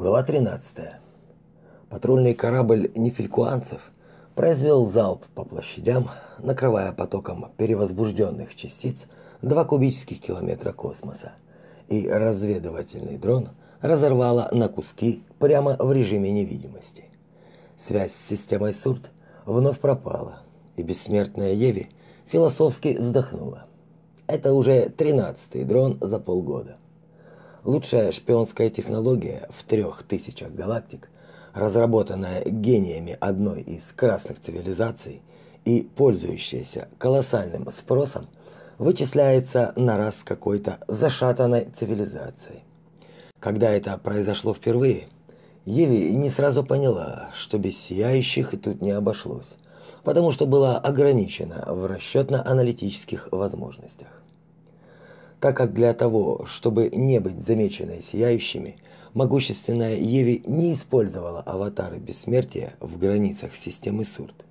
Глава 13. Патрульный корабль нефилькуанцев произвел залп по площадям, накрывая потоком перевозбужденных частиц два кубических километра космоса. И разведывательный дрон разорвало на куски прямо в режиме невидимости. Связь с системой Сурт вновь пропала, и бессмертная Еви философски вздохнула. Это уже тринадцатый дрон за полгода. Лучшая шпионская технология в трех тысячах галактик, разработанная гениями одной из красных цивилизаций и пользующаяся колоссальным спросом, вычисляется на раз какой-то зашатанной цивилизацией. Когда это произошло впервые, Еви не сразу поняла, что без сияющих тут не обошлось, потому что была ограничена в расчетно-аналитических возможностях так как для того, чтобы не быть замеченной сияющими, могущественная Еви не использовала аватары бессмертия в границах системы Сурт.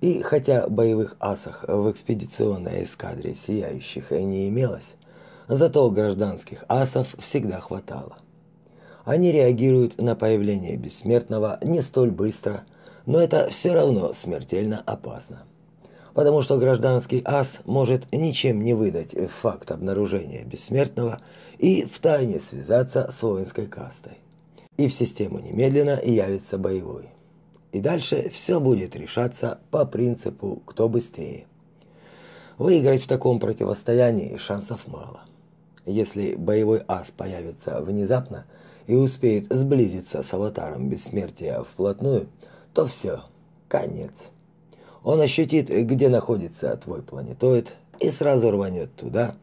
И хотя боевых асах в экспедиционной эскадре сияющих не имелось, зато гражданских асов всегда хватало. Они реагируют на появление бессмертного не столь быстро, но это все равно смертельно опасно потому что гражданский ас может ничем не выдать факт обнаружения бессмертного и втайне связаться с воинской кастой. И в систему немедленно явится боевой. И дальше все будет решаться по принципу «кто быстрее». Выиграть в таком противостоянии шансов мало. Если боевой ас появится внезапно и успеет сблизиться с аватаром бессмертия вплотную, то все, конец. Он ощутит, где находится твой планетоид, и сразу рванет туда.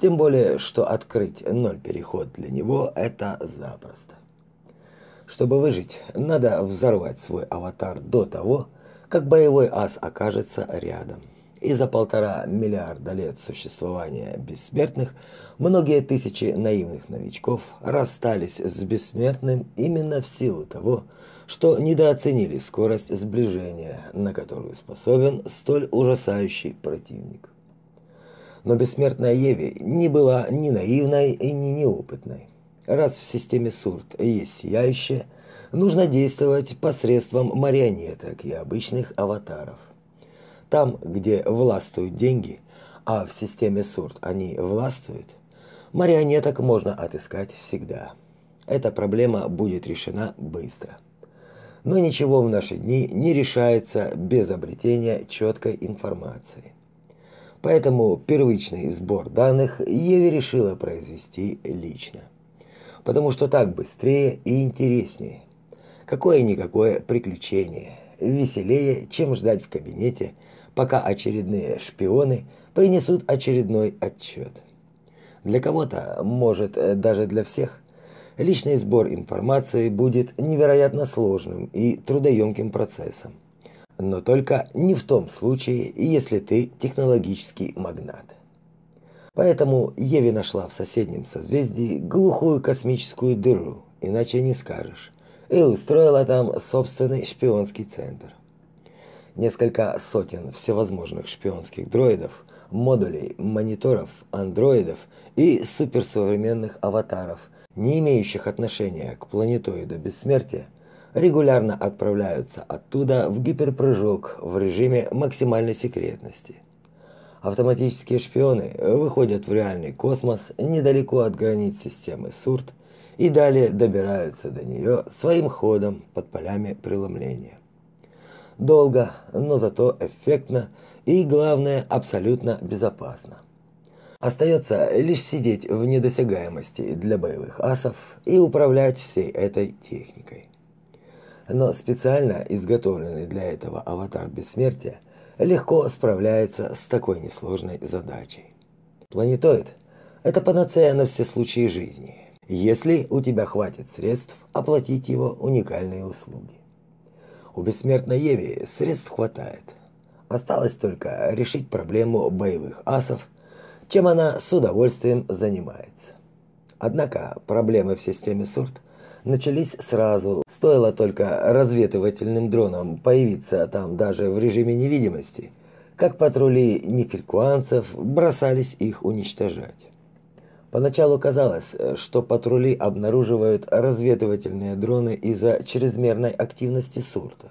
Тем более, что открыть ноль переход для него – это запросто. Чтобы выжить, надо взорвать свой аватар до того, как боевой ас окажется рядом. И за полтора миллиарда лет существования бессмертных многие тысячи наивных новичков расстались с бессмертным именно в силу того, что недооценили скорость сближения, на которую способен столь ужасающий противник. Но бессмертная Еви не была ни наивной и ни неопытной. Раз в системе Сурт есть сияющее, нужно действовать посредством марионеток и обычных аватаров. Там, где властвуют деньги, а в системе Сурт они властвуют, марионеток можно отыскать всегда. Эта проблема будет решена быстро но ничего в наши дни не решается без обретения четкой информации. Поэтому первичный сбор данных Еве решила произвести лично. Потому что так быстрее и интереснее. Какое-никакое приключение. Веселее, чем ждать в кабинете, пока очередные шпионы принесут очередной отчет. Для кого-то, может, даже для всех, личный сбор информации будет невероятно сложным и трудоемким процессом. Но только не в том случае, если ты технологический магнат. Поэтому Еви нашла в соседнем созвездии глухую космическую дыру, иначе не скажешь, и устроила там собственный шпионский центр. Несколько сотен всевозможных шпионских дроидов, модулей, мониторов, андроидов и суперсовременных аватаров – не имеющих отношения к планетоиду бессмертия, регулярно отправляются оттуда в гиперпрыжок в режиме максимальной секретности. Автоматические шпионы выходят в реальный космос недалеко от границ системы Сурт и далее добираются до нее своим ходом под полями преломления. Долго, но зато эффектно и, главное, абсолютно безопасно. Остается лишь сидеть в недосягаемости для боевых асов и управлять всей этой техникой. Но специально изготовленный для этого аватар бессмертия легко справляется с такой несложной задачей. Планетоид – это панацея на все случаи жизни, если у тебя хватит средств оплатить его уникальные услуги. У бессмертной Еви средств хватает. Осталось только решить проблему боевых асов – чем она с удовольствием занимается. Однако проблемы в системе Сурт начались сразу. Стоило только разведывательным дронам появиться там даже в режиме невидимости, как патрули нефилькуанцев бросались их уничтожать. Поначалу казалось, что патрули обнаруживают разведывательные дроны из-за чрезмерной активности Сурта.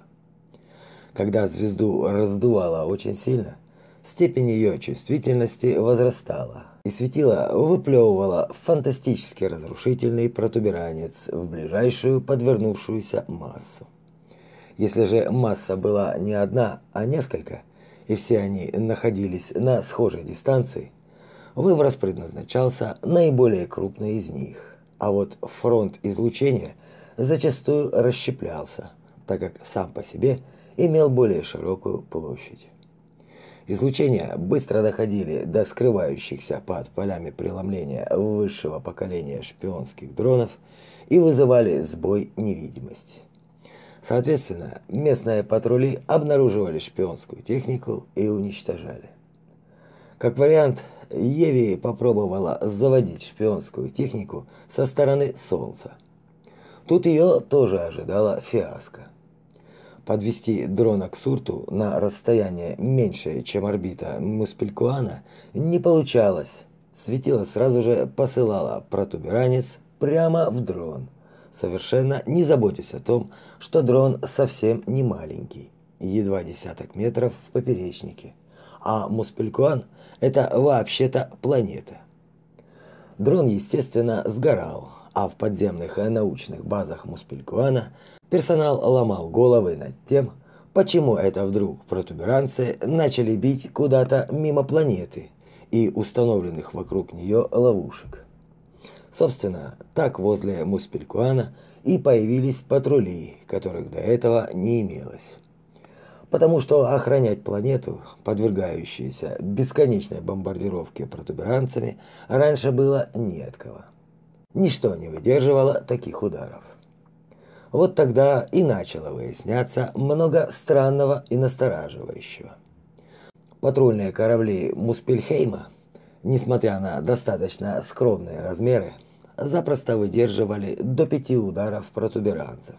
Когда звезду раздувало очень сильно, степень ее чувствительности возрастала, и светило выплевывало фантастически разрушительный протуберанец в ближайшую подвернувшуюся массу. Если же масса была не одна, а несколько, и все они находились на схожей дистанции, выброс предназначался наиболее крупный из них. А вот фронт излучения зачастую расщеплялся, так как сам по себе имел более широкую площадь. Излучения быстро доходили до скрывающихся под полями преломления высшего поколения шпионских дронов и вызывали сбой невидимости. Соответственно, местные патрули обнаруживали шпионскую технику и уничтожали. Как вариант, Еви попробовала заводить шпионскую технику со стороны Солнца. Тут ее тоже ожидала фиаско. Подвести дрона к Сурту на расстояние меньшее, чем орбита Муспелькуана, не получалось. Светило сразу же посылало протуберанец прямо в дрон совершенно не заботясь о том, что дрон совсем не маленький, едва десяток метров в поперечнике, а Муспелькуан – это вообще-то планета. Дрон, естественно, сгорал, а в подземных научных базах Муспелькуана персонал ломал головы над тем, почему это вдруг протуберанцы начали бить куда-то мимо планеты и установленных вокруг нее ловушек. Собственно, так возле Муспелькуана и появились патрули, которых до этого не имелось. Потому что охранять планету, подвергающуюся бесконечной бомбардировке протуберанцами, раньше было не от кого. Ничто не выдерживало таких ударов. Вот тогда и начало выясняться много странного и настораживающего. Патрульные корабли Муспельхейма, несмотря на достаточно скромные размеры, запросто выдерживали до пяти ударов протуберанцев.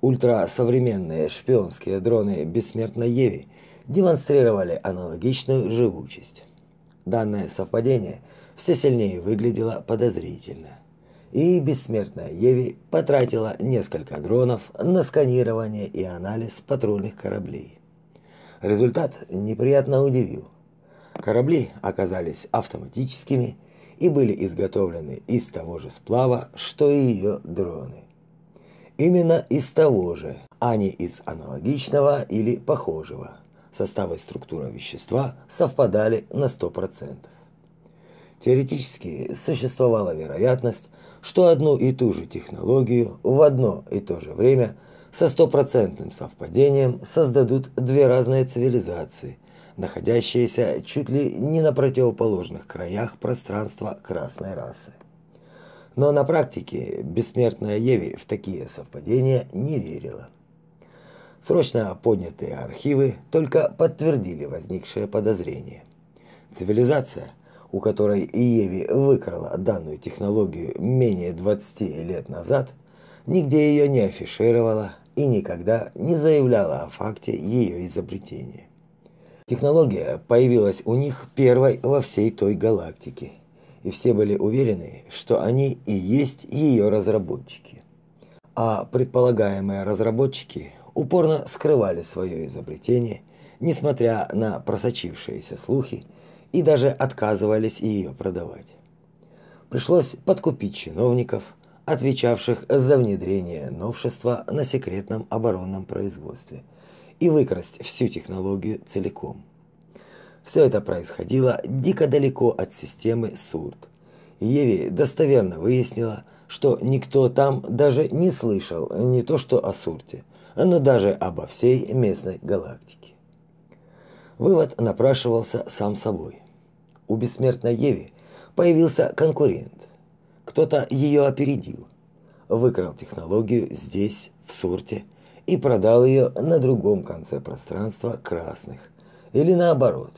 Ультрасовременные шпионские дроны бессмертной Еви демонстрировали аналогичную живучесть. Данное совпадение все сильнее выглядело подозрительно. И бессмертная Еви потратила несколько дронов на сканирование и анализ патрульных кораблей. Результат неприятно удивил. Корабли оказались автоматическими и были изготовлены из того же сплава, что и ее дроны. Именно из того же, а не из аналогичного или похожего. Составы и структура вещества совпадали на 100%. Теоретически существовала вероятность, что одну и ту же технологию в одно и то же время со стопроцентным совпадением создадут две разные цивилизации – находящиеся чуть ли не на противоположных краях пространства красной расы. Но на практике бессмертная Еви в такие совпадения не верила. Срочно поднятые архивы только подтвердили возникшее подозрение. Цивилизация, у которой Еви выкрала данную технологию менее 20 лет назад, нигде ее не афишировала и никогда не заявляла о факте ее изобретения. Технология появилась у них первой во всей той галактике, и все были уверены, что они и есть ее разработчики. А предполагаемые разработчики упорно скрывали свое изобретение, несмотря на просочившиеся слухи, и даже отказывались ее продавать. Пришлось подкупить чиновников, отвечавших за внедрение новшества на секретном оборонном производстве – и выкрасть всю технологию целиком. Все это происходило дико далеко от системы Сурт. Еви достоверно выяснила, что никто там даже не слышал не то что о Сурте, но даже обо всей местной галактике. Вывод напрашивался сам собой. У бессмертной Еви появился конкурент. Кто-то ее опередил, выкрал технологию здесь, в Сурте, и продал ее на другом конце пространства красных. Или наоборот.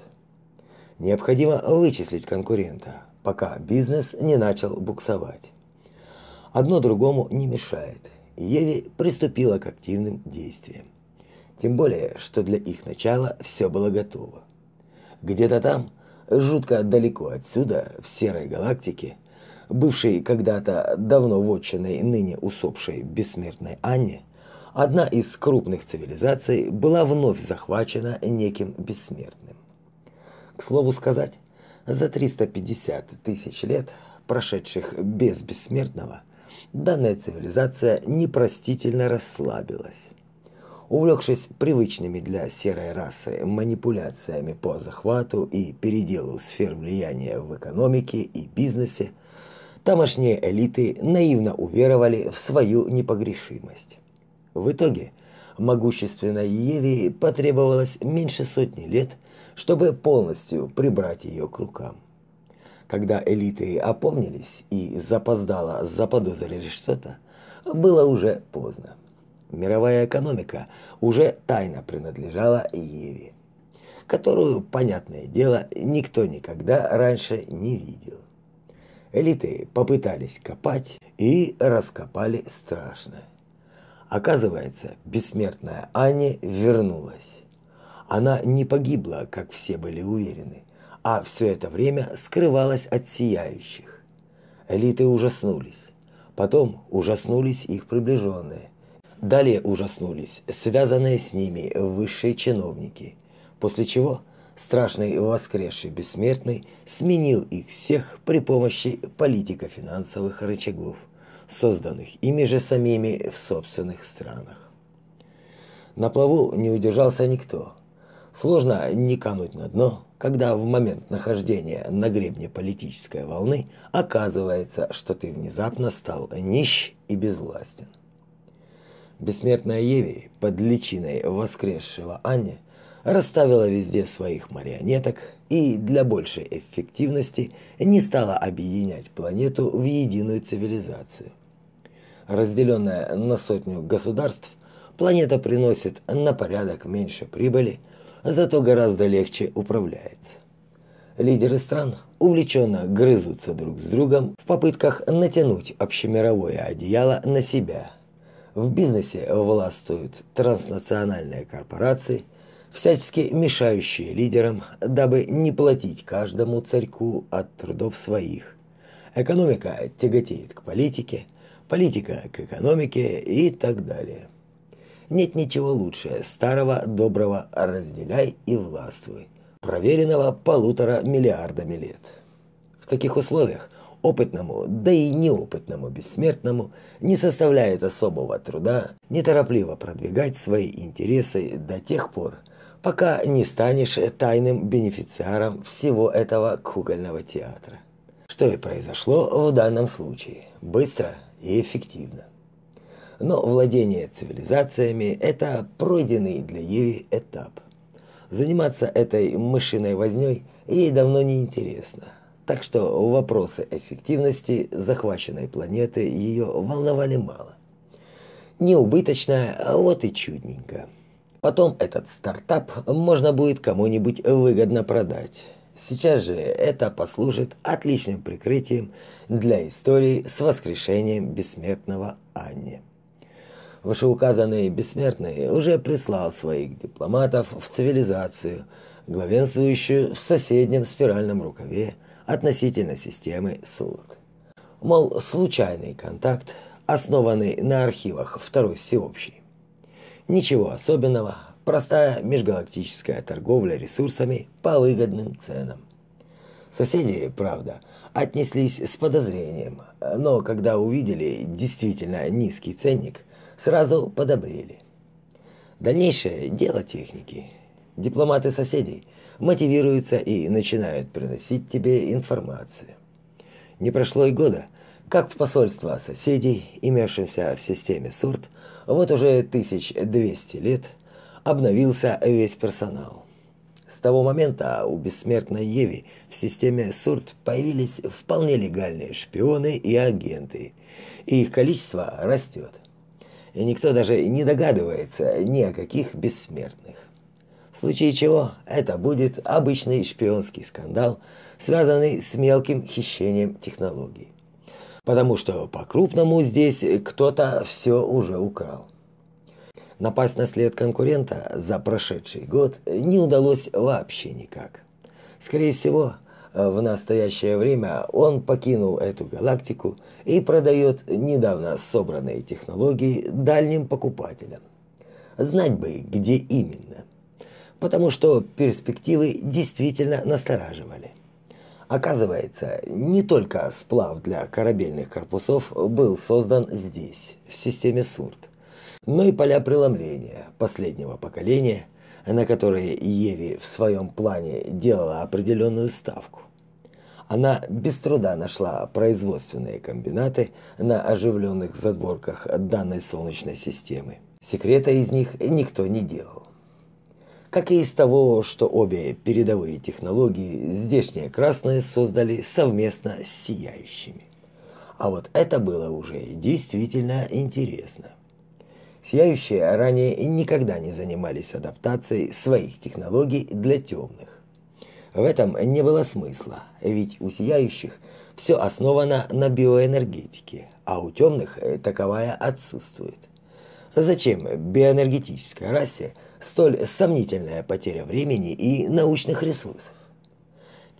Необходимо вычислить конкурента, пока бизнес не начал буксовать. Одно другому не мешает. Еви приступила к активным действиям. Тем более, что для их начала все было готово. Где-то там, жутко далеко отсюда, в серой галактике, бывшей когда-то давно вотчиной ныне усопшей бессмертной Анне, одна из крупных цивилизаций была вновь захвачена неким бессмертным. К слову сказать, за 350 тысяч лет, прошедших без бессмертного, данная цивилизация непростительно расслабилась. Увлекшись привычными для серой расы манипуляциями по захвату и переделу сфер влияния в экономике и бизнесе, тамошние элиты наивно уверовали в свою непогрешимость. В итоге могущественной Еве потребовалось меньше сотни лет, чтобы полностью прибрать ее к рукам. Когда элиты опомнились и запоздало заподозрили что-то, было уже поздно. Мировая экономика уже тайно принадлежала Еве, которую, понятное дело, никто никогда раньше не видел. Элиты попытались копать и раскопали страшное. Оказывается, бессмертная Аня вернулась. Она не погибла, как все были уверены, а все это время скрывалась от сияющих. Элиты ужаснулись. Потом ужаснулись их приближенные. Далее ужаснулись связанные с ними высшие чиновники. После чего страшный воскресший бессмертный сменил их всех при помощи политико-финансовых рычагов, созданных ими же самими в собственных странах. На плаву не удержался никто. Сложно не кануть на дно, когда в момент нахождения на гребне политической волны оказывается, что ты внезапно стал нищ и безвластен. Бессмертная Еви под личиной воскресшего Анни расставила везде своих марионеток и для большей эффективности не стала объединять планету в единую цивилизацию. Разделенная на сотню государств, планета приносит на порядок меньше прибыли, зато гораздо легче управляется. Лидеры стран увлеченно грызутся друг с другом в попытках натянуть общемировое одеяло на себя – в бизнесе властвуют транснациональные корпорации, всячески мешающие лидерам, дабы не платить каждому царьку от трудов своих. Экономика тяготеет к политике, политика к экономике и так далее. Нет ничего лучше старого доброго «разделяй и властвуй», проверенного полутора миллиардами лет. В таких условиях – опытному, да и неопытному бессмертному не составляет особого труда неторопливо продвигать свои интересы до тех пор, пока не станешь тайным бенефициаром всего этого кукольного театра. Что и произошло в данном случае. Быстро и эффективно. Но владение цивилизациями – это пройденный для Еви этап. Заниматься этой мышиной вознёй ей давно не интересно – так что вопросы эффективности захваченной планеты ее волновали мало. Не убыточная, а вот и чудненько. Потом этот стартап можно будет кому-нибудь выгодно продать. Сейчас же это послужит отличным прикрытием для истории с воскрешением бессмертного Анни. Вышеуказанный бессмертный уже прислал своих дипломатов в цивилизацию, главенствующую в соседнем спиральном рукаве относительно системы ссылок. Мол, случайный контакт, основанный на архивах Второй Всеобщей. Ничего особенного, простая межгалактическая торговля ресурсами по выгодным ценам. Соседи, правда, отнеслись с подозрением, но когда увидели действительно низкий ценник, сразу подобрели. Дальнейшее дело техники. Дипломаты соседей мотивируются и начинают приносить тебе информацию. Не прошло и года, как в посольство соседей, имевшемся в системе СУРТ, вот уже 1200 лет, обновился весь персонал. С того момента у бессмертной Еви в системе СУРТ появились вполне легальные шпионы и агенты, и их количество растет. И никто даже не догадывается ни о каких бессмертных. В случае чего это будет обычный шпионский скандал, связанный с мелким хищением технологий. Потому что по-крупному здесь кто-то все уже украл. Напасть на след конкурента за прошедший год не удалось вообще никак. Скорее всего, в настоящее время он покинул эту галактику и продает недавно собранные технологии дальним покупателям. Знать бы, где именно. Потому что перспективы действительно настораживали. Оказывается, не только сплав для корабельных корпусов был создан здесь, в системе Сурт, но и поля преломления последнего поколения, на которые Еви в своем плане делала определенную ставку. Она без труда нашла производственные комбинаты на оживленных задворках данной солнечной системы. Секрета из них никто не делал как и из того, что обе передовые технологии здешние красные создали совместно с сияющими. А вот это было уже действительно интересно. Сияющие ранее никогда не занимались адаптацией своих технологий для темных. В этом не было смысла, ведь у сияющих все основано на биоэнергетике, а у темных таковая отсутствует. Зачем биоэнергетической расе – столь сомнительная потеря времени и научных ресурсов.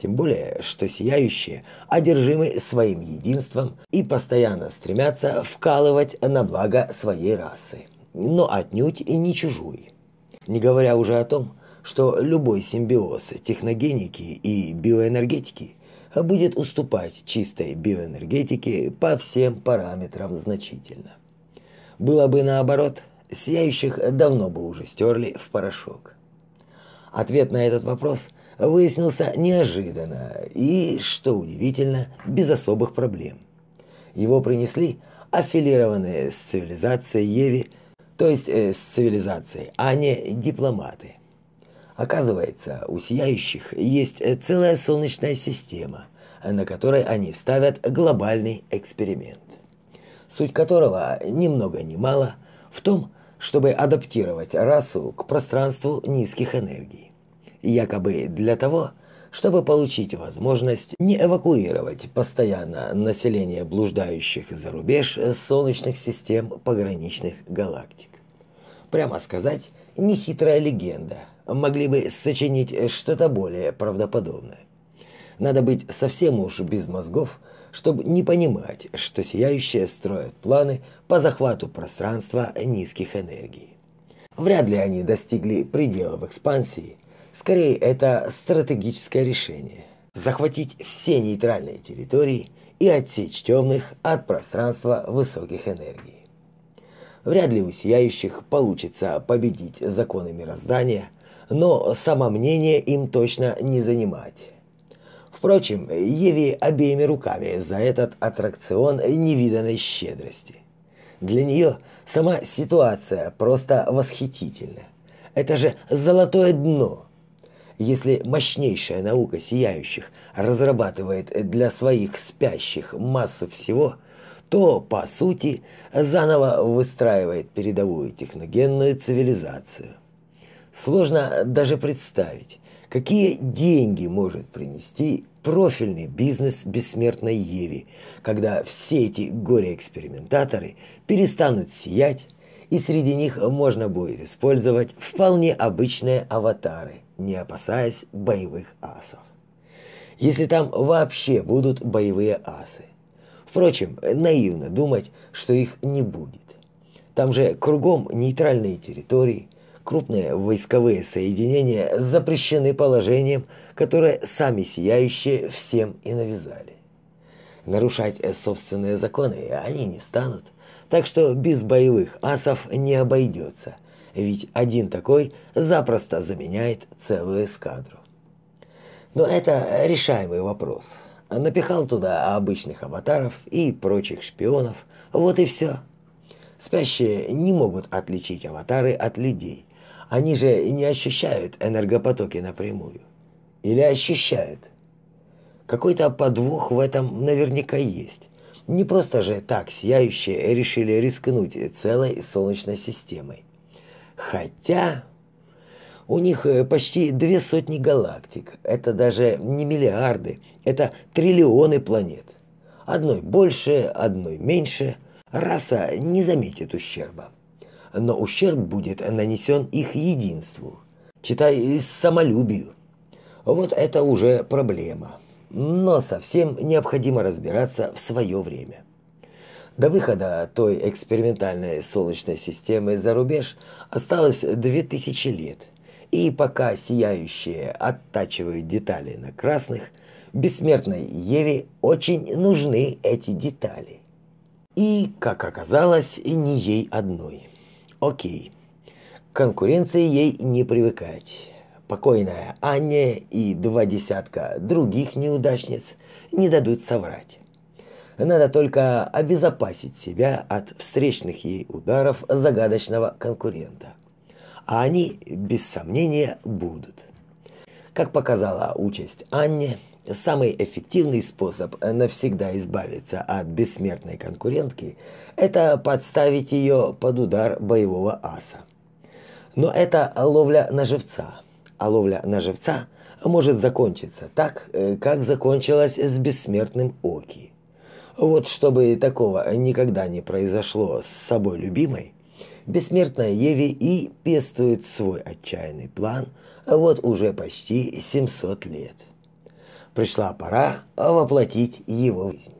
Тем более, что сияющие одержимы своим единством и постоянно стремятся вкалывать на благо своей расы, но отнюдь и не чужой. Не говоря уже о том, что любой симбиоз техногеники и биоэнергетики будет уступать чистой биоэнергетике по всем параметрам значительно. Было бы наоборот, сияющих давно бы уже стерли в порошок. Ответ на этот вопрос выяснился неожиданно и, что удивительно, без особых проблем. Его принесли аффилированные с цивилизацией Еви, то есть э, с цивилизацией, а не дипломаты. Оказывается, у сияющих есть целая солнечная система, на которой они ставят глобальный эксперимент. Суть которого ни много ни мало в том, чтобы адаптировать расу к пространству низких энергий. Якобы для того, чтобы получить возможность не эвакуировать постоянно население блуждающих за рубеж солнечных систем пограничных галактик. Прямо сказать, нехитрая легенда. Могли бы сочинить что-то более правдоподобное. Надо быть совсем уж без мозгов, чтобы не понимать, что сияющие строят планы по захвату пространства низких энергий. Вряд ли они достигли пределов экспансии, скорее это стратегическое решение – захватить все нейтральные территории и отсечь темных от пространства высоких энергий. Вряд ли у сияющих получится победить законы мироздания, но самомнение им точно не занимать. Впрочем, Еве обеими руками за этот аттракцион невиданной щедрости. Для нее сама ситуация просто восхитительна. Это же золотое дно. Если мощнейшая наука сияющих разрабатывает для своих спящих массу всего, то, по сути, заново выстраивает передовую техногенную цивилизацию. Сложно даже представить, какие деньги может принести профильный бизнес бессмертной Еви, когда все эти горе-экспериментаторы перестанут сиять, и среди них можно будет использовать вполне обычные аватары, не опасаясь боевых асов. Если там вообще будут боевые асы. Впрочем, наивно думать, что их не будет. Там же кругом нейтральные территории – Крупные войсковые соединения запрещены положением, которое сами сияющие всем и навязали. Нарушать собственные законы они не станут, так что без боевых асов не обойдется, ведь один такой запросто заменяет целую эскадру. Но это решаемый вопрос. Напихал туда обычных аватаров и прочих шпионов, вот и все. Спящие не могут отличить аватары от людей, они же не ощущают энергопотоки напрямую. Или ощущают? Какой-то подвох в этом наверняка есть. Не просто же так сияющие решили рискнуть целой Солнечной системой. Хотя у них э, почти две сотни галактик. Это даже не миллиарды, это триллионы планет. Одной больше, одной меньше. Раса не заметит ущерба но ущерб будет нанесен их единству, читай, самолюбию. Вот это уже проблема. Но совсем необходимо разбираться в свое время. До выхода той экспериментальной солнечной системы за рубеж осталось 2000 лет. И пока сияющие оттачивают детали на красных, бессмертной Еве очень нужны эти детали. И, как оказалось, не ей одной. Окей. К конкуренции ей не привыкать. Покойная Анне и два десятка других неудачниц не дадут соврать. Надо только обезопасить себя от встречных ей ударов загадочного конкурента. А они, без сомнения, будут. Как показала участь Анне, самый эффективный способ навсегда избавиться от бессмертной конкурентки – это подставить ее под удар боевого аса. Но это ловля на живца, а ловля на живца может закончиться так, э, как закончилась с бессмертным Оки. Вот чтобы такого никогда не произошло с собой любимой, бессмертная Еви и пестует свой отчаянный план вот уже почти 700 лет. Пришла пора воплотить его в жизнь.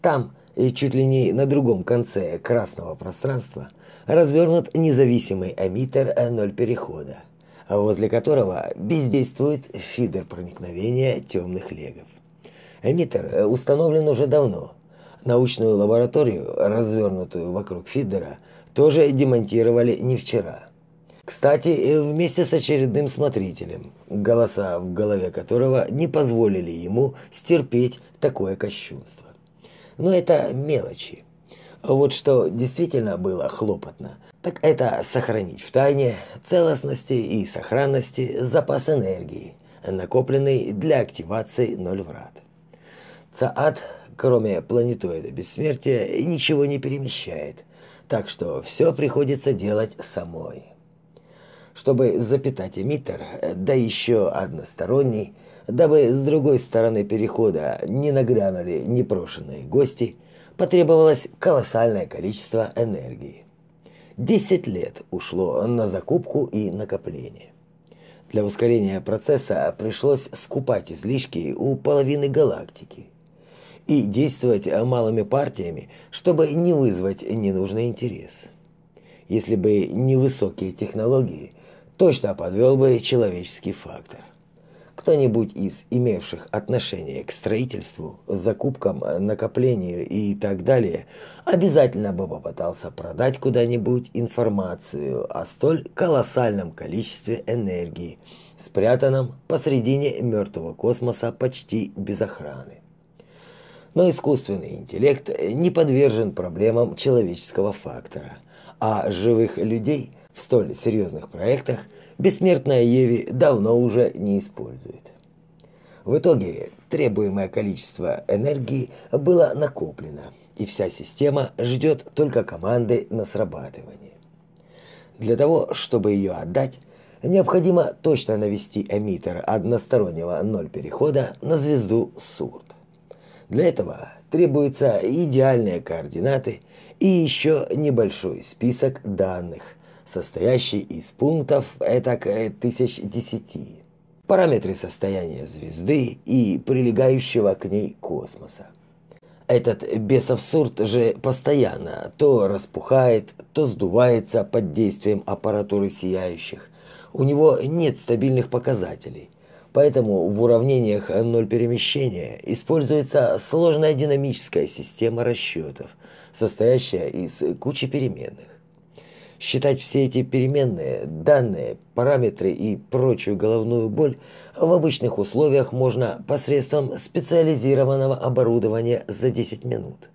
Там, и чуть ли не на другом конце красного пространства, развернут независимый эмиттер ноль перехода, возле которого бездействует фидер проникновения темных легов. Эмиттер э, установлен уже давно. Научную лабораторию, развернутую вокруг фидера, тоже демонтировали не вчера. Кстати, э, вместе с очередным смотрителем, голоса в голове которого не позволили ему стерпеть такое кощунство. Но это мелочи. Вот что действительно было хлопотно, так это сохранить в тайне целостности и сохранности запас энергии, накопленный для активации ноль врат. Цаат, кроме планетоида бессмертия, ничего не перемещает, так что все приходится делать самой. Чтобы запитать эмиттер, да еще односторонний, дабы с другой стороны перехода не нагрянули непрошенные гости, потребовалось колоссальное количество энергии. Десять лет ушло на закупку и накопление. Для ускорения процесса пришлось скупать излишки у половины галактики и действовать малыми партиями, чтобы не вызвать ненужный интерес. Если бы не высокие технологии, точно подвел бы человеческий фактор. Кто-нибудь из имевших отношение к строительству, закупкам, накоплению и так далее обязательно бы попытался продать куда-нибудь информацию о столь колоссальном количестве энергии, спрятанном посредине мертвого космоса почти без охраны но искусственный интеллект не подвержен проблемам человеческого фактора, а живых людей в столь серьезных проектах бессмертная Еви давно уже не использует. В итоге требуемое количество энергии было накоплено, и вся система ждет только команды на срабатывание. Для того, чтобы ее отдать, необходимо точно навести эмиттер одностороннего ноль перехода на звезду Сурт. Для этого требуются идеальные координаты и еще небольшой список данных, состоящий из пунктов этак тысяч десяти. Параметры состояния звезды и прилегающего к ней космоса. Этот бесов сурт же постоянно то распухает, то сдувается под действием аппаратуры сияющих. У него нет стабильных показателей – Поэтому в уравнениях ноль перемещения используется сложная динамическая система расчетов, состоящая из кучи переменных. Считать все эти переменные, данные, параметры и прочую головную боль в обычных условиях можно посредством специализированного оборудования за 10 минут.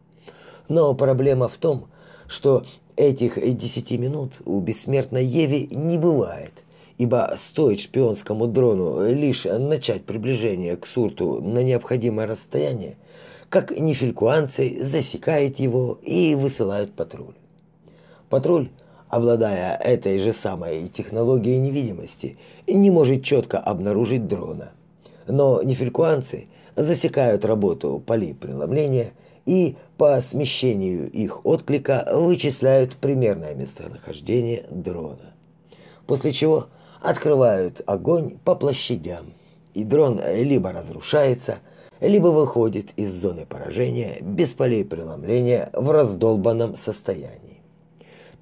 Но проблема в том, что этих 10 минут у бессмертной Еви не бывает ибо стоит шпионскому дрону лишь начать приближение к Сурту на необходимое расстояние, как нефилькуанцы засекают его и высылают патруль. Патруль, обладая этой же самой технологией невидимости, не может четко обнаружить дрона. Но нефилькуанцы засекают работу полей преломления и по смещению их отклика вычисляют примерное местонахождение дрона. После чего открывают огонь по площадям. и дрон либо разрушается, либо выходит из зоны поражения без полей преломления в раздолбанном состоянии.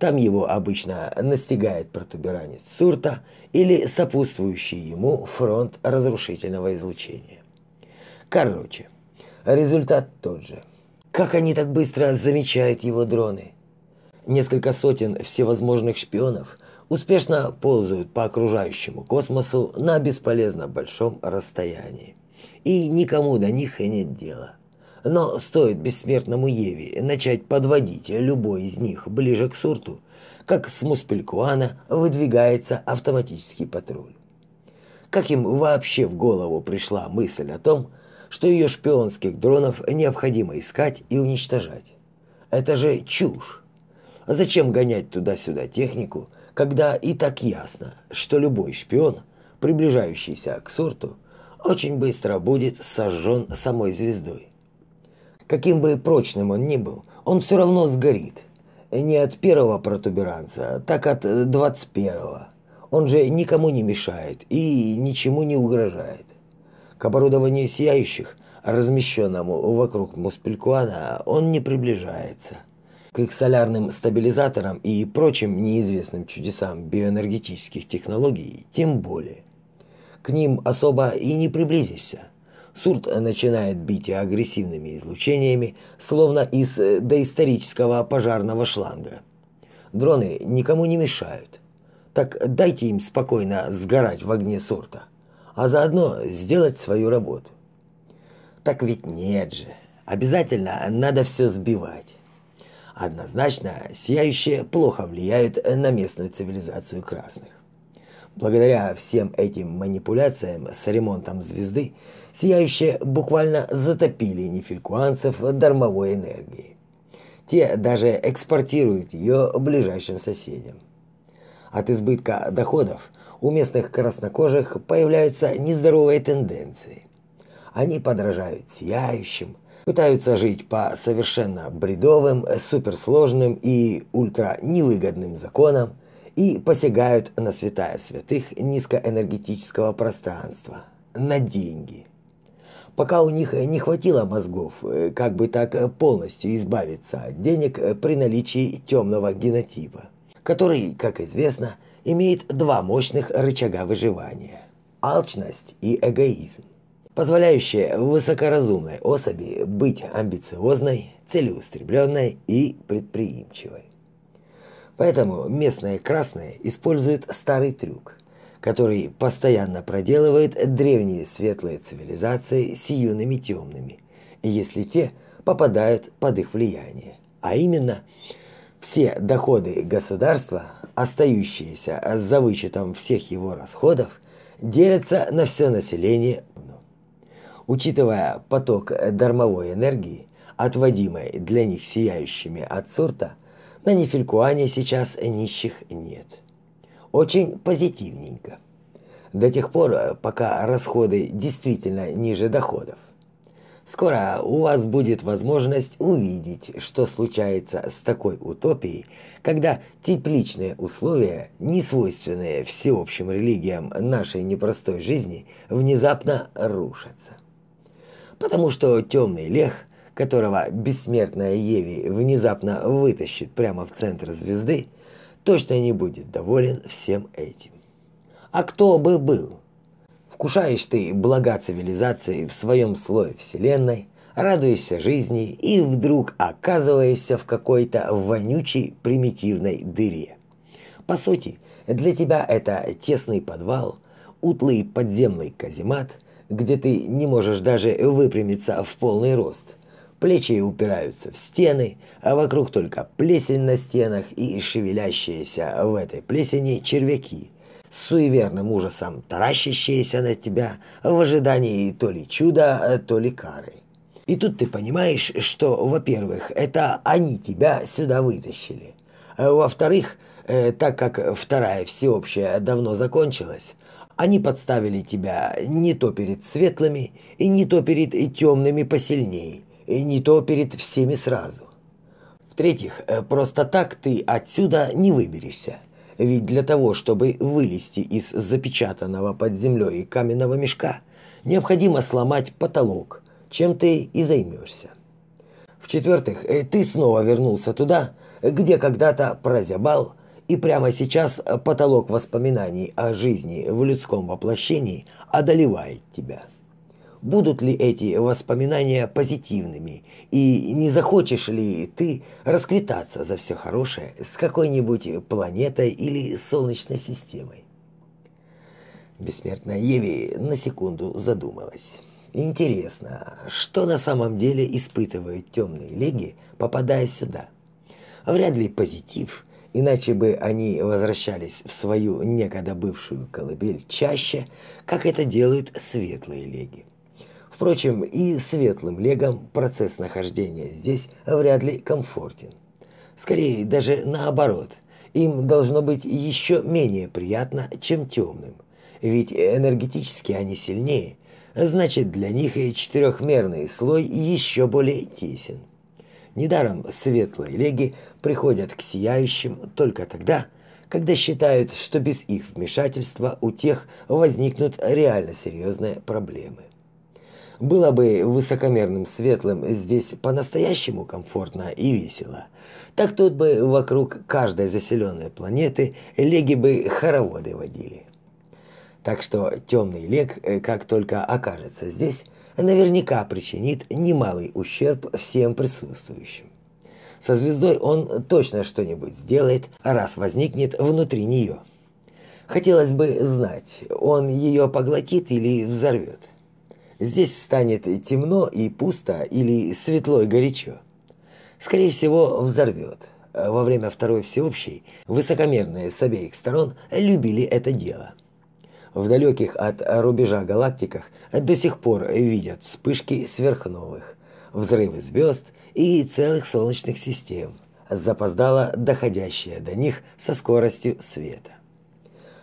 Там его обычно настигает протуберанец Сурта или сопутствующий ему фронт разрушительного излучения. Короче, результат тот же. Как они так быстро замечают его дроны? Несколько сотен всевозможных шпионов успешно ползают по окружающему космосу на бесполезно большом расстоянии. И никому до них и нет дела. Но стоит бессмертному Еве начать подводить любой из них ближе к Сурту, как с Муспелькуана выдвигается автоматический патруль. Как им вообще в голову пришла мысль о том, что ее шпионских дронов необходимо искать и уничтожать? Это же чушь. Зачем гонять туда-сюда технику, когда и так ясно, что любой шпион, приближающийся к сорту, очень быстро будет сожжен самой звездой. Каким бы прочным он ни был, он все равно сгорит. Не от первого протуберанца, так от двадцать первого. Он же никому не мешает и ничему не угрожает. К оборудованию сияющих, размещенному вокруг Муспелькуана, он не приближается – к их солярным стабилизаторам и прочим неизвестным чудесам биоэнергетических технологий тем более. К ним особо и не приблизишься. Сурт начинает бить агрессивными излучениями, словно из доисторического пожарного шланга. Дроны никому не мешают. Так дайте им спокойно сгорать в огне сорта, а заодно сделать свою работу. Так ведь нет же. Обязательно надо все сбивать. Однозначно, сияющие плохо влияют на местную цивилизацию красных. Благодаря всем этим манипуляциям с ремонтом звезды, сияющие буквально затопили нефилькуанцев дармовой энергией. Те даже экспортируют ее ближайшим соседям. От избытка доходов у местных краснокожих появляются нездоровые тенденции. Они подражают сияющим, пытаются жить по совершенно бредовым, суперсложным и ультра невыгодным законам и посягают на святая святых низкоэнергетического пространства, на деньги. Пока у них не хватило мозгов, как бы так полностью избавиться от денег при наличии темного генотипа, который, как известно, имеет два мощных рычага выживания – алчность и эгоизм позволяющее высокоразумной особи быть амбициозной, целеустремленной и предприимчивой. Поэтому местные красные используют старый трюк, который постоянно проделывает древние светлые цивилизации с юными темными, если те попадают под их влияние. А именно, все доходы государства, остающиеся за вычетом всех его расходов, делятся на все население Учитывая поток дармовой энергии, отводимой для них сияющими от сорта, на Нефелькуане сейчас нищих нет. Очень позитивненько. До тех пор, пока расходы действительно ниже доходов. Скоро у вас будет возможность увидеть, что случается с такой утопией, когда тепличные условия, не свойственные всеобщим религиям нашей непростой жизни, внезапно рушатся потому что темный лех, которого бессмертная Еви внезапно вытащит прямо в центр звезды, точно не будет доволен всем этим. А кто бы был? Вкушаешь ты блага цивилизации в своем слое Вселенной, радуешься жизни и вдруг оказываешься в какой-то вонючей примитивной дыре. По сути, для тебя это тесный подвал, утлый подземный каземат – где ты не можешь даже выпрямиться в полный рост. Плечи упираются в стены, а вокруг только плесень на стенах и шевелящиеся в этой плесени червяки, с суеверным ужасом таращащиеся на тебя в ожидании то ли чуда, то ли кары. И тут ты понимаешь, что, во-первых, это они тебя сюда вытащили. Во-вторых, э, так как вторая всеобщая давно закончилась, они подставили тебя не то перед светлыми, и не то перед темными посильнее, и не то перед всеми сразу. В-третьих, э, просто так ты отсюда не выберешься. Ведь для того, чтобы вылезти из запечатанного под землей каменного мешка, необходимо сломать потолок, чем ты и займешься. В-четвертых, э, ты снова вернулся туда, где когда-то прозябал, и прямо сейчас потолок воспоминаний о жизни в людском воплощении одолевает тебя. Будут ли эти воспоминания позитивными, и не захочешь ли ты расквитаться за все хорошее с какой-нибудь планетой или солнечной системой? Бессмертная Еви на секунду задумалась. Интересно, что на самом деле испытывают темные леги, попадая сюда? Вряд ли позитив, иначе бы они возвращались в свою некогда бывшую колыбель чаще, как это делают светлые леги. Впрочем, и светлым легам процесс нахождения здесь вряд ли комфортен. Скорее, даже наоборот, им должно быть еще менее приятно, чем темным, ведь энергетически они сильнее – значит для них и четырехмерный слой еще более тесен. Недаром светлые леги приходят к сияющим только тогда, когда считают, что без их вмешательства у тех возникнут реально серьезные проблемы. Было бы высокомерным светлым здесь по-настоящему комфортно и весело, так тут бы вокруг каждой заселенной планеты леги бы хороводы водили. Так что темный лек, э, как только окажется здесь, наверняка причинит немалый ущерб всем присутствующим. Со звездой он точно что-нибудь сделает, раз возникнет внутри нее. Хотелось бы знать, он ее поглотит или взорвет. Здесь станет темно и пусто или светло и горячо. Скорее всего, взорвет. Во время Второй Всеобщей высокомерные с обеих сторон любили это дело – в далеких от рубежа галактиках до сих пор видят вспышки сверхновых, взрывы звезд и целых солнечных систем, запоздало доходящие до них со скоростью света.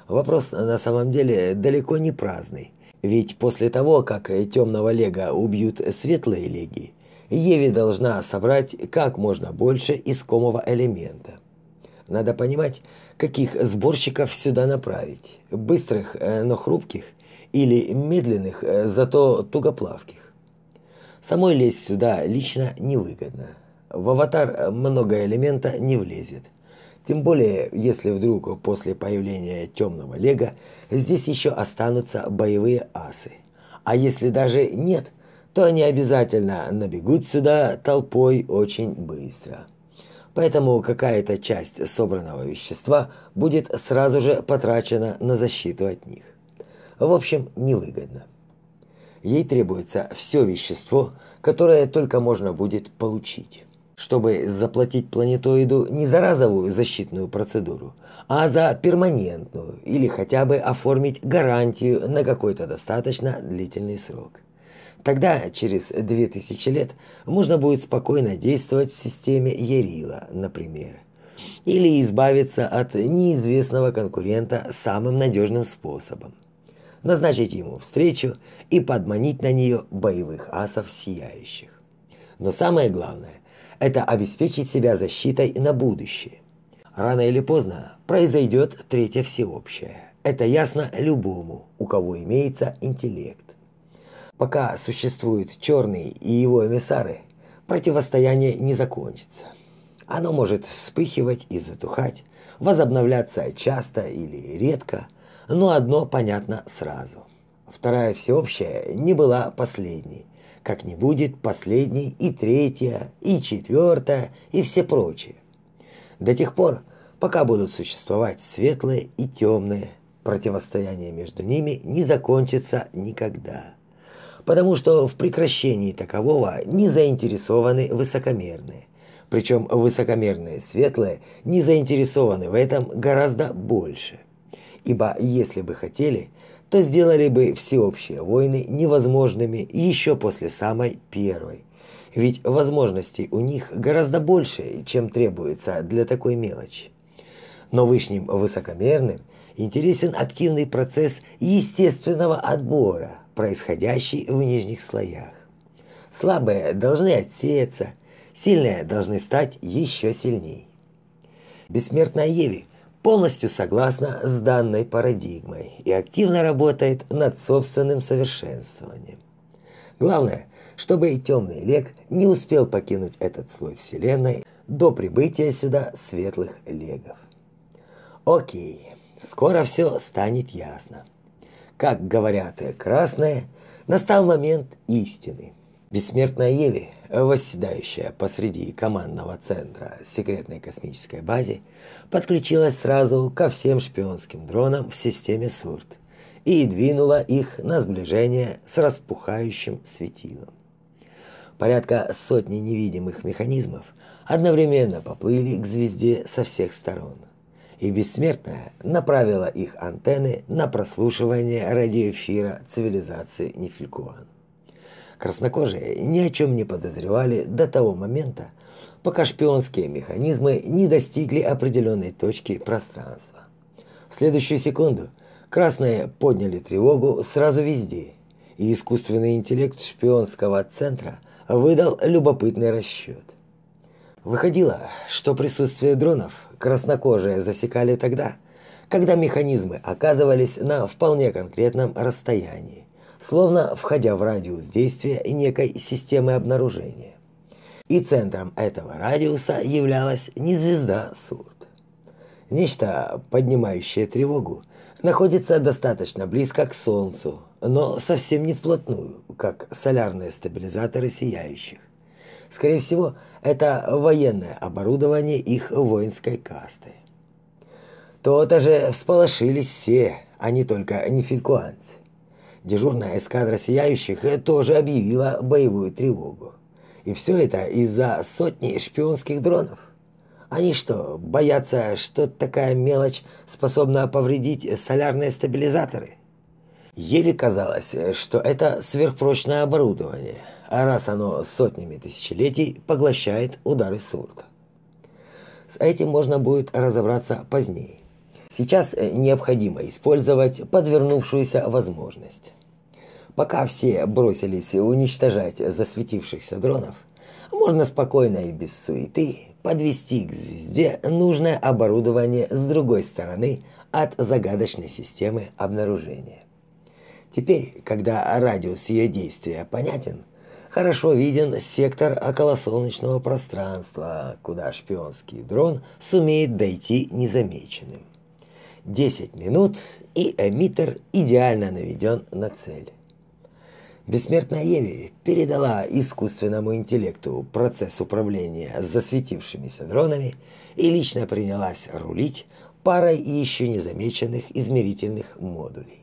Вопрос на самом деле далеко не праздный, ведь после того, как темного лего убьют светлые леги, Еви должна собрать как можно больше искомого элемента. Надо понимать, каких сборщиков сюда направить. Быстрых, э, но хрупких, или медленных, э, зато тугоплавких. Самой лезть сюда лично невыгодно. В аватар много элемента не влезет. Тем более, если вдруг после появления темного лего здесь еще останутся боевые асы. А если даже нет, то они обязательно набегут сюда толпой очень быстро. Поэтому какая-то часть собранного вещества будет сразу же потрачена на защиту от них. В общем, невыгодно. Ей требуется все вещество, которое только можно будет получить, чтобы заплатить планетоиду не за разовую защитную процедуру, а за перманентную или хотя бы оформить гарантию на какой-то достаточно длительный срок. Тогда, через 2000 лет, можно будет спокойно действовать в системе Ярила, например. Или избавиться от неизвестного конкурента самым надежным способом. Назначить ему встречу и подманить на нее боевых асов сияющих. Но самое главное – это обеспечить себя защитой на будущее. Рано или поздно произойдет третье всеобщее. Это ясно любому, у кого имеется интеллект. Пока существует черный и его эмиссары, противостояние не закончится. Оно может вспыхивать и затухать, возобновляться часто или редко, но одно понятно сразу. Вторая всеобщая не была последней, как не будет последней и третья, и четвертая, и все прочие. До тех пор, пока будут существовать светлые и темные, противостояние между ними не закончится никогда потому что в прекращении такового не заинтересованы высокомерные. Причем высокомерные светлые не заинтересованы в этом гораздо больше. Ибо если бы хотели, то сделали бы всеобщие войны невозможными еще после самой первой. Ведь возможностей у них гораздо больше, чем требуется для такой мелочи. Но вышним высокомерным интересен активный процесс естественного отбора, происходящий в нижних слоях. Слабые должны отсеяться, сильные должны стать еще сильней. Бессмертная Еви полностью согласна с данной парадигмой и активно работает над собственным совершенствованием. Главное, чтобы и темный лек не успел покинуть этот слой Вселенной до прибытия сюда светлых легов. Окей, скоро все станет ясно. Как говорят красные, настал момент истины. Бессмертная Еви, восседающая посреди командного центра секретной космической базы, подключилась сразу ко всем шпионским дронам в системе СУРТ и двинула их на сближение с распухающим светилом. Порядка сотни невидимых механизмов одновременно поплыли к звезде со всех сторон. И бессмертная направила их антенны на прослушивание радиоэфира цивилизации Нефилькуан. Краснокожие ни о чем не подозревали до того момента, пока шпионские механизмы не достигли определенной точки пространства. В следующую секунду красные подняли тревогу сразу везде, и искусственный интеллект шпионского центра выдал любопытный расчет. Выходило, что присутствие дронов краснокожие засекали тогда, когда механизмы оказывались на вполне конкретном расстоянии, словно входя в радиус действия некой системы обнаружения. И центром этого радиуса являлась не звезда Сурт. Нечто, поднимающее тревогу, находится достаточно близко к Солнцу, но совсем не вплотную, как солярные стабилизаторы сияющих. Скорее всего, это военное оборудование их воинской касты. То-то же всполошились все, а не только нефилькуанцы. Дежурная эскадра сияющих тоже объявила боевую тревогу. И все это из-за сотни шпионских дронов. Они что, боятся, что такая мелочь способна повредить солярные стабилизаторы? Еле казалось, что это сверхпрочное оборудование, а раз оно сотнями тысячелетий поглощает удары сурта. С этим можно будет разобраться позднее. Сейчас э, необходимо использовать подвернувшуюся возможность. Пока все бросились уничтожать засветившихся дронов, можно спокойно и без суеты подвести к звезде нужное оборудование с другой стороны от загадочной системы обнаружения. Теперь, когда радиус ее действия понятен, хорошо виден сектор околосолнечного пространства, куда шпионский дрон сумеет дойти незамеченным. 10 минут, и эмиттер идеально наведен на цель. Бессмертная Еви передала искусственному интеллекту процесс управления засветившимися дронами и лично принялась рулить парой еще незамеченных измерительных модулей.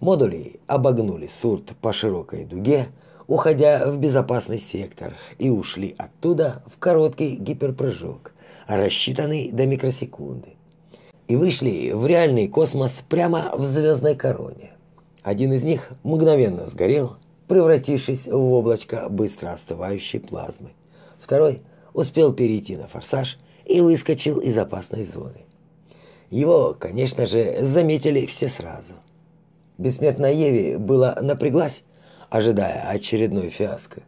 Модули обогнули Сурт по широкой дуге, уходя в безопасный сектор и ушли оттуда в короткий гиперпрыжок, рассчитанный до микросекунды и вышли в реальный космос прямо в звездной короне. Один из них мгновенно сгорел, превратившись в облачко быстро остывающей плазмы. Второй успел перейти на форсаж и выскочил из опасной зоны. Его, конечно же, заметили все сразу. Бессмертная Еви была напряглась, ожидая очередной фиаско,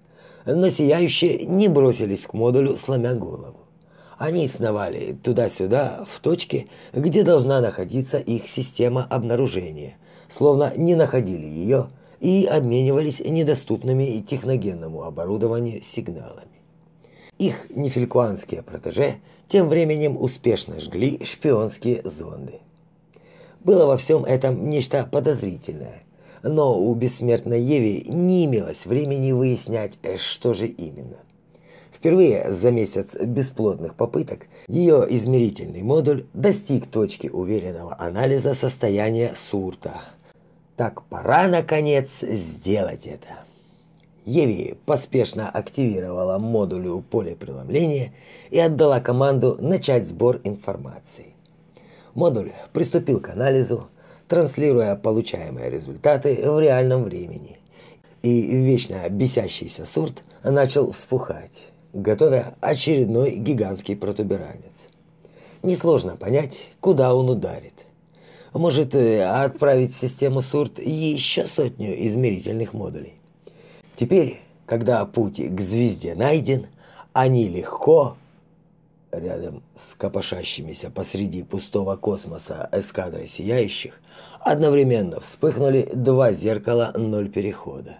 но сияющие не бросились к модулю, сломя голову. Они сновали туда-сюда в точке, где должна находиться их система обнаружения, словно не находили ее и обменивались недоступными техногенному оборудованию сигналами. Их нефилькуанские протеже тем временем успешно жгли шпионские зонды. Было во всем этом нечто подозрительное, но у бессмертной Еви не имелось времени выяснять, что же именно. Впервые за месяц бесплодных попыток ее измерительный модуль достиг точки уверенного анализа состояния сурта. Так пора, наконец, сделать это. Еви поспешно активировала модулю поле преломления и отдала команду начать сбор информации. Модуль приступил к анализу, транслируя получаемые результаты в реальном времени. И вечно бесящийся сурт начал вспухать готовя очередной гигантский протуберанец. Несложно понять, куда он ударит. Может, э, отправить систему СУРТ еще сотню измерительных модулей. Теперь, когда путь к звезде найден, они легко Рядом с копошащимися посреди пустого космоса эскадрой сияющих одновременно вспыхнули два зеркала ноль перехода.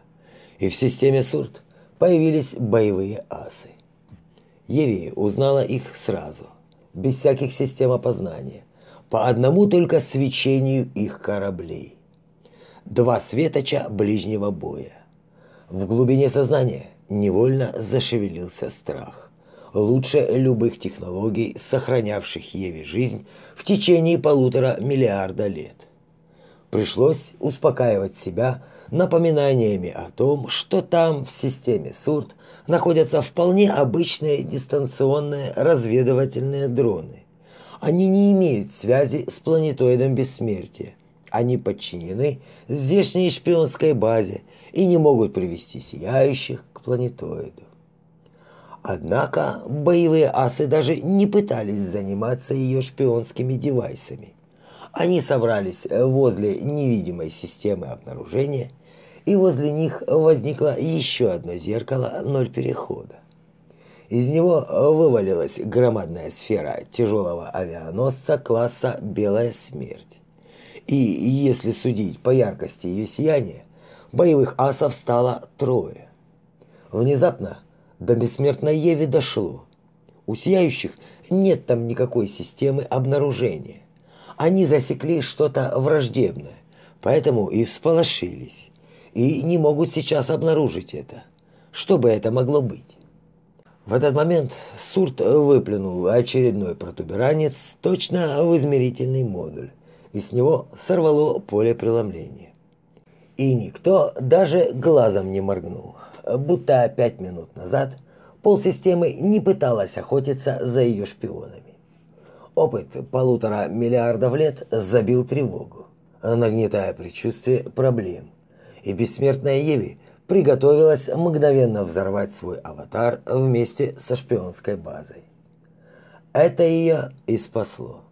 И в системе Сурт появились боевые асы. Еви узнала их сразу, без всяких систем опознания, по одному только свечению их кораблей. Два светоча ближнего боя. В глубине сознания невольно зашевелился страх. Лучше любых технологий, сохранявших Еве жизнь в течение полутора миллиарда лет. Пришлось успокаивать себя напоминаниями о том, что там в системе Сурт находятся вполне обычные дистанционные разведывательные дроны. Они не имеют связи с планетоидом бессмертия. Они подчинены здешней шпионской базе и не могут привести сияющих к планетоиду. Однако боевые асы даже не пытались заниматься ее шпионскими девайсами. Они собрались возле невидимой системы обнаружения, и возле них возникло еще одно зеркало ноль перехода. Из него вывалилась громадная сфера тяжелого авианосца класса «Белая смерть». И если судить по яркости ее сияния, боевых асов стало трое. Внезапно до бессмертной Еве дошло. У сияющих нет там никакой системы обнаружения. Они засекли что-то враждебное, поэтому и всполошились. И не могут сейчас обнаружить это. Что бы это могло быть? В этот момент Сурт выплюнул очередной протуберанец точно в измерительный модуль, и с него сорвало поле преломления. И никто даже глазом не моргнул, будто пять минут назад полсистемы не пыталась охотиться за ее шпионами. Опыт полутора миллиардов лет забил тревогу, нагнетая предчувствие проблем. И бессмертная Еви приготовилась мгновенно взорвать свой аватар вместе со шпионской базой. Это ее и спасло.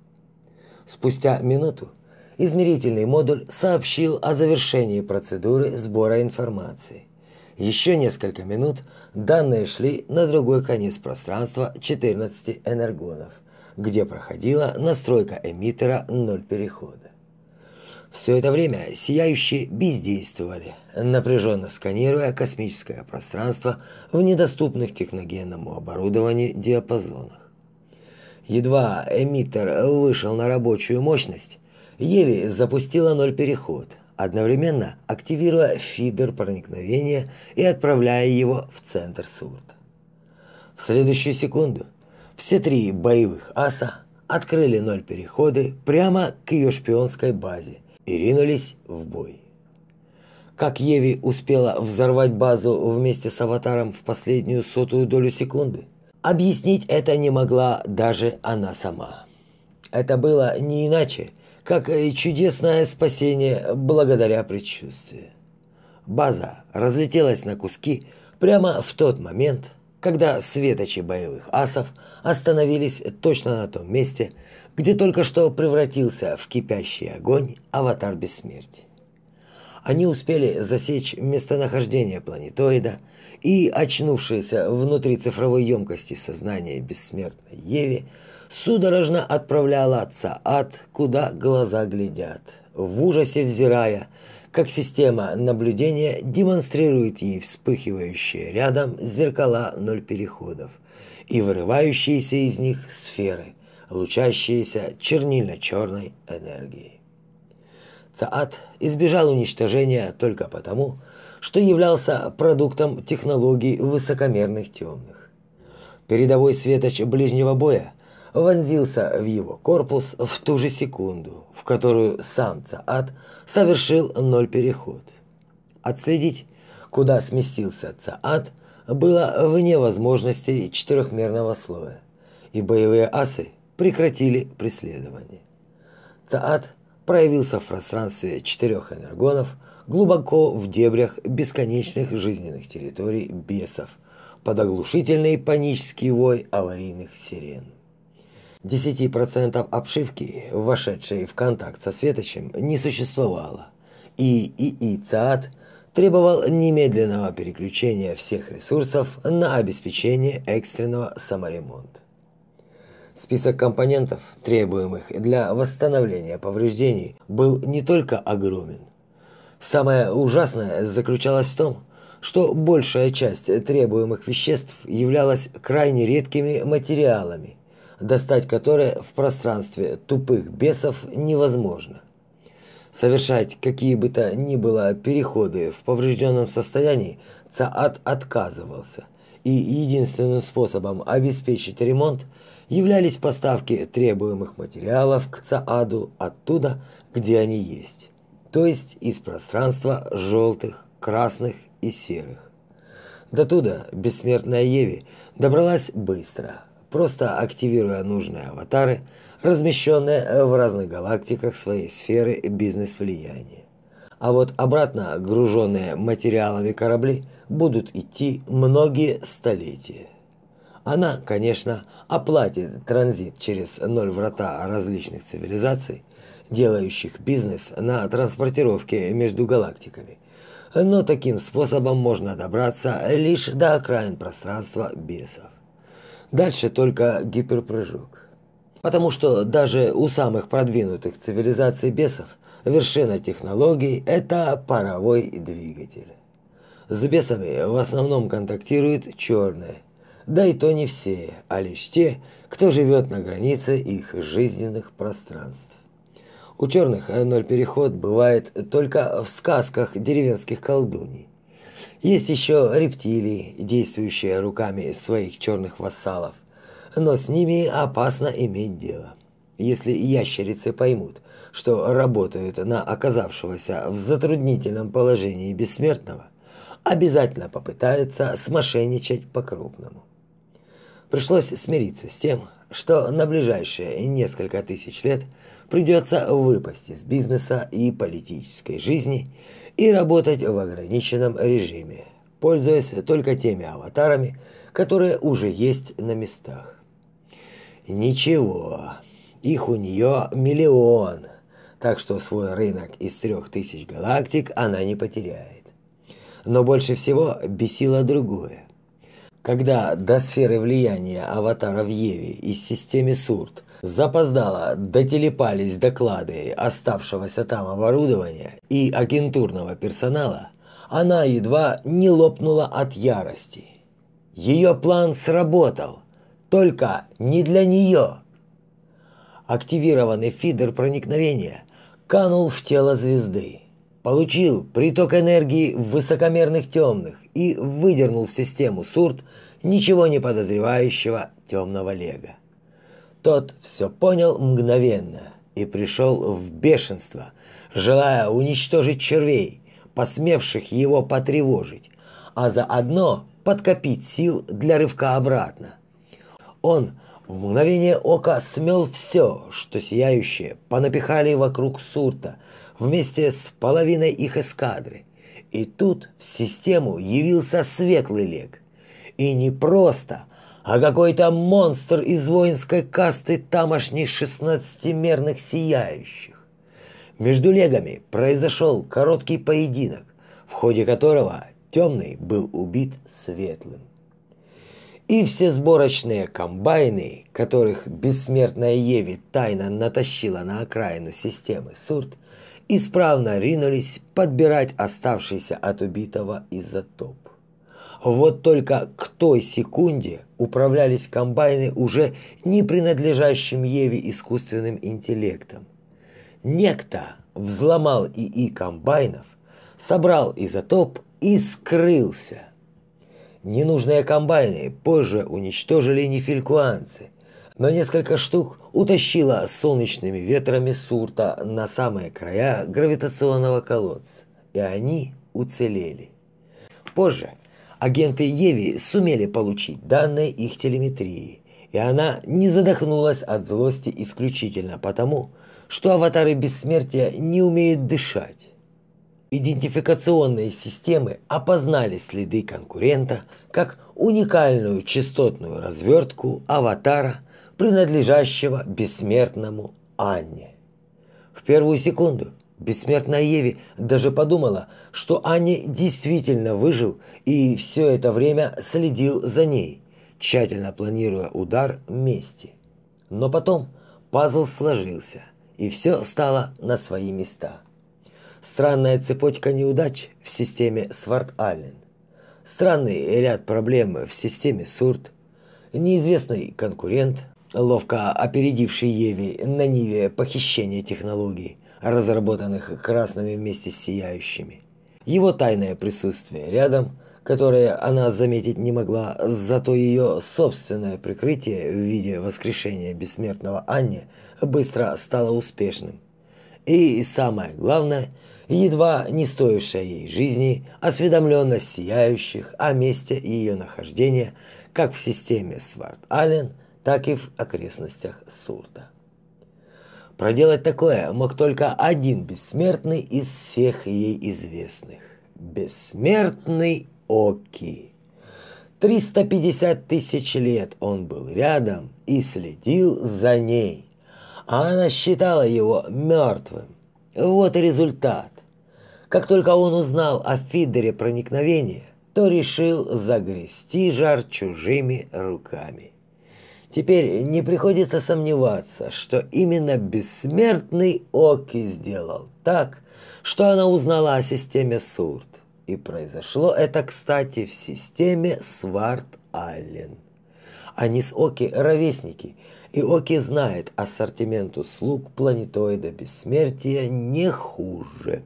Спустя минуту измерительный модуль сообщил о завершении процедуры сбора информации. Еще несколько минут данные шли на другой конец пространства 14 энергонов, где проходила настройка эмиттера ноль перехода. Все это время сияющие бездействовали, напряженно сканируя космическое пространство в недоступных техногенному оборудованию диапазонах. Едва эмиттер вышел на рабочую мощность, Еви запустила ноль переход, одновременно активируя фидер проникновения и отправляя его в центр Сурта. В следующую секунду все три боевых аса открыли ноль переходы прямо к ее шпионской базе и ринулись в бой. Как Еви успела взорвать базу вместе с аватаром в последнюю сотую долю секунды, объяснить это не могла даже она сама. Это было не иначе, как чудесное спасение благодаря предчувствию. База разлетелась на куски прямо в тот момент, когда светочи боевых асов остановились точно на том месте, где только что превратился в кипящий огонь аватар бессмертия. Они успели засечь местонахождение планетоида, и очнувшиеся внутри цифровой емкости сознания бессмертной Еви судорожно отправляла отца ад, куда глаза глядят, в ужасе взирая, как система наблюдения демонстрирует ей вспыхивающие рядом зеркала ноль переходов и вырывающиеся из них сферы, лучащиеся чернильно-черной энергией. Цаат избежал уничтожения только потому, что являлся продуктом технологий высокомерных темных. Передовой светоч ближнего боя вонзился в его корпус в ту же секунду, в которую сам Цаат совершил ноль переход. Отследить, куда сместился Цаат, было вне возможностей четырехмерного слоя, и боевые асы прекратили преследование. Цаат проявился в пространстве четырех энергонов глубоко в дебрях бесконечных жизненных территорий бесов под оглушительный панический вой аварийных сирен. 10% обшивки, вошедшей в контакт со светочем, не существовало, и ИИ ЦААТ требовал немедленного переключения всех ресурсов на обеспечение экстренного саморемонта. Список компонентов, требуемых для восстановления повреждений, был не только огромен. Самое ужасное заключалось в том, что большая часть требуемых веществ являлась крайне редкими материалами, достать которые в пространстве тупых бесов невозможно. Совершать какие бы то ни было переходы в поврежденном состоянии Цаат отказывался, и единственным способом обеспечить ремонт – являлись поставки требуемых материалов к ЦААДу оттуда, где они есть, то есть из пространства желтых, красных и серых. До туда бессмертная Еви добралась быстро, просто активируя нужные аватары, размещенные в разных галактиках своей сферы бизнес-влияния. А вот обратно груженные материалами корабли будут идти многие столетия. Она, конечно, оплатит транзит через ноль врата различных цивилизаций, делающих бизнес на транспортировке между галактиками. Но таким способом можно добраться лишь до окраин пространства бесов. Дальше только гиперпрыжок. Потому что даже у самых продвинутых цивилизаций бесов вершина технологий – это паровой двигатель. С бесами в основном контактируют черные, да и то не все, а лишь те, кто живет на границе их жизненных пространств. У черных ноль переход бывает только в сказках деревенских колдуний. Есть еще рептилии, действующие руками своих черных вассалов, но с ними опасно иметь дело. Если ящерицы поймут, что работают на оказавшегося в затруднительном положении бессмертного, обязательно попытаются смошенничать по-крупному пришлось смириться с тем, что на ближайшие несколько тысяч лет придется выпасть из бизнеса и политической жизни и работать в ограниченном режиме, пользуясь только теми аватарами, которые уже есть на местах. Ничего, их у нее миллион, так что свой рынок из трех тысяч галактик она не потеряет. Но больше всего бесило другое. Когда до сферы влияния аватара в Еве из системы Сурт запоздало дотелепались доклады оставшегося там оборудования и агентурного персонала, она едва не лопнула от ярости. Ее план сработал, только не для нее. Активированный фидер проникновения канул в тело звезды, получил приток энергии высокомерных темных и выдернул в систему Сурт ничего не подозревающего темного лега. Тот все понял мгновенно и пришел в бешенство, желая уничтожить червей, посмевших его потревожить, а заодно подкопить сил для рывка обратно. Он в мгновение ока смел все, что сияющие понапихали вокруг Сурта вместе с половиной их эскадры. И тут в систему явился светлый лег – и не просто, а какой-то монстр из воинской касты тамошних шестнадцатимерных сияющих. Между легами произошел короткий поединок, в ходе которого темный был убит светлым. И все сборочные комбайны, которых бессмертная Еви тайно натащила на окраину системы Сурт, исправно ринулись подбирать оставшийся от убитого изотоп. Вот только к той секунде управлялись комбайны уже не принадлежащим Еве искусственным интеллектом. Некто взломал ИИ комбайнов, собрал изотоп и скрылся. Ненужные комбайны позже уничтожили нефилькуанцы, но несколько штук утащило солнечными ветрами Сурта на самые края гравитационного колодца, и они уцелели. Позже агенты Еви сумели получить данные их телеметрии, и она не задохнулась от злости исключительно потому, что аватары бессмертия не умеют дышать. Идентификационные системы опознали следы конкурента как уникальную частотную развертку аватара, принадлежащего бессмертному Анне. В первую секунду Бессмертная Еви даже подумала, что Анни действительно выжил и все это время следил за ней, тщательно планируя удар мести. Но потом пазл сложился, и все стало на свои места. Странная цепочка неудач в системе Сварт-Аллен. Странный ряд проблем в системе Сурт. Неизвестный конкурент, ловко опередивший Еви на ниве похищения технологий, разработанных красными вместе с сияющими. Его тайное присутствие рядом, которое она заметить не могла, зато ее собственное прикрытие в виде воскрешения бессмертного Анни быстро стало успешным. И самое главное, едва не стоившая ей жизни, осведомленность сияющих о месте ее нахождения как в системе Сварт-Аллен, так и в окрестностях Сурта. Проделать такое мог только один бессмертный из всех ей известных. Бессмертный Оки. 350 тысяч лет он был рядом и следил за ней, а она считала его мертвым. Вот и результат. Как только он узнал о фидере проникновения, то решил загрести жар чужими руками. Теперь не приходится сомневаться, что именно бессмертный Оки сделал так, что она узнала о системе Сурт. И произошло это, кстати, в системе Сварт-Аллен. Они с Оки ровесники, и Оки знает ассортимент услуг планетоида бессмертия не хуже.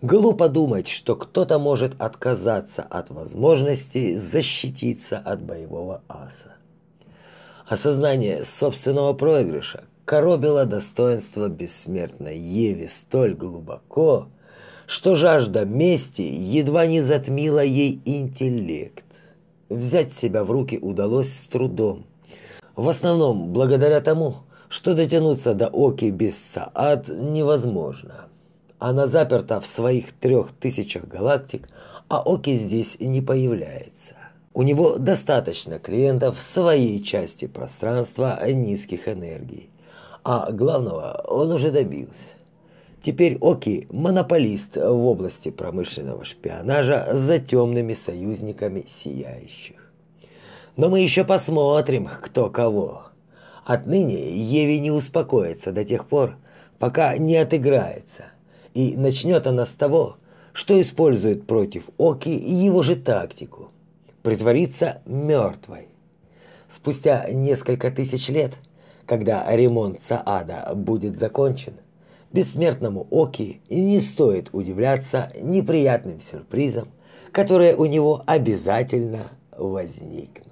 Глупо думать, что кто-то может отказаться от возможности защититься от боевого аса. Осознание собственного проигрыша коробило достоинство бессмертной Еви столь глубоко, что жажда мести едва не затмила ей интеллект. Взять себя в руки удалось с трудом. В основном благодаря тому, что дотянуться до Оки без Саад невозможно. Она заперта в своих трех тысячах галактик, а Оки здесь не появляется. У него достаточно клиентов в своей части пространства низких энергий. А главного он уже добился. Теперь Оки – монополист в области промышленного шпионажа за темными союзниками сияющих. Но мы еще посмотрим, кто кого. Отныне Еви не успокоится до тех пор, пока не отыграется. И начнет она с того, что использует против Оки его же тактику – притвориться мертвой. Спустя несколько тысяч лет, когда ремонт Саада будет закончен, бессмертному Оки не стоит удивляться неприятным сюрпризам, которые у него обязательно возникнут.